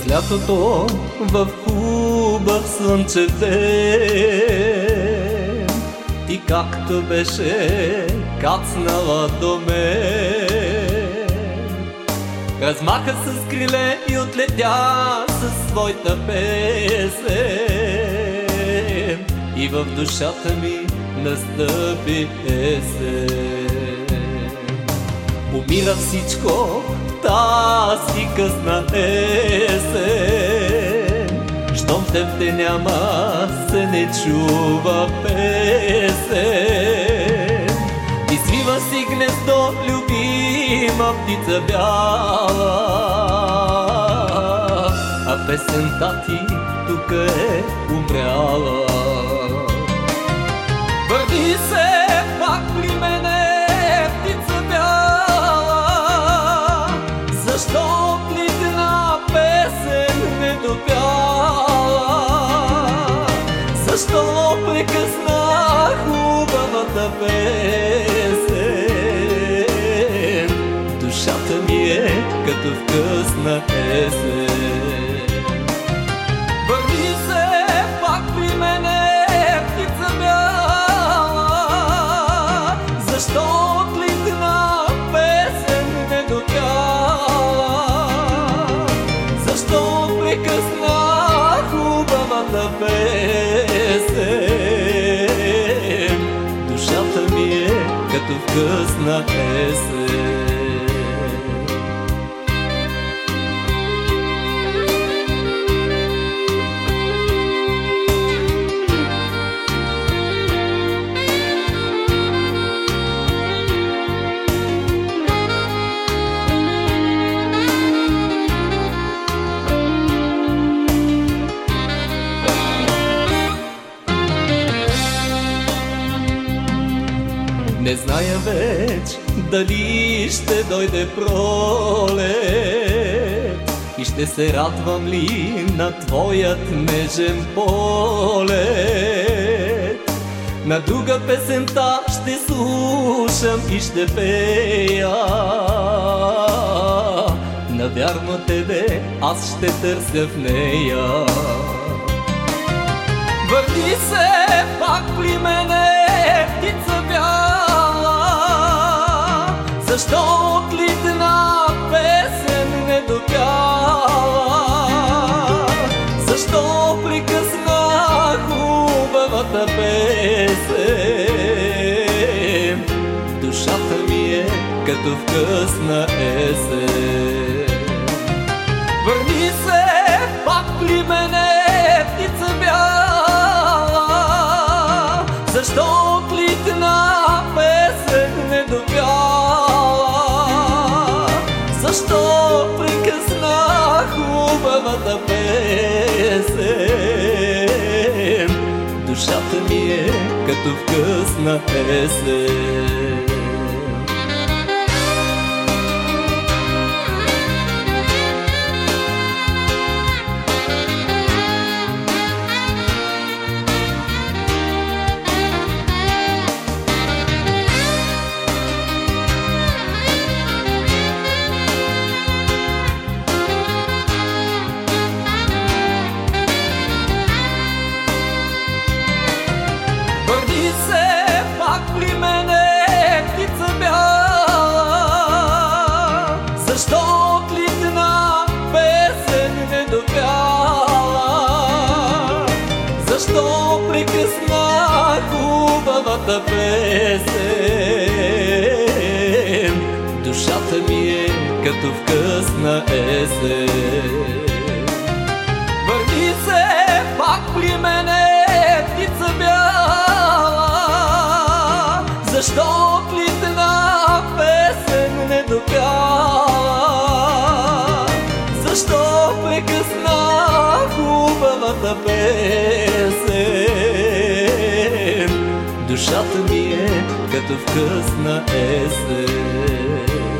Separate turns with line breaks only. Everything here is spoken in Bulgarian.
През лятото в хубав слънчев ден Ти както беше кацнала до мен Размаха с криле и отлетя със своята песен. И в душата ми настъпи есен. Умира всичко тази късна есен Щом те в те няма, се не чува песен. И свива си гнездо, любима птица бяла. А песента ти тук е умряла като в късна есен. Върни се пак при мене, птица бяла. Защо отлитна песен не допяла Защо прекъсна хубавата песен? Душата ми е като в късна есен веч дали ще дойде пролет. И ще се радвам ли на твоят нежен полет? На друга песента ще слушам и ще пея. Навярно тебе аз ще търся в нея. Върни се пак при мене, като в късна есен. Върни се пак при мене, птица бяла. Защо отлитна песен не допяла Защо прекъсна хубавата песен? Душата ми е като в късна есен хубавата песен. Душата ми е като в късна есен. Върни се пак при мене, птица бяла. Защо отлитна песен не допяла? Защо прекъсна хубавата песен Душата ми е като в късна есен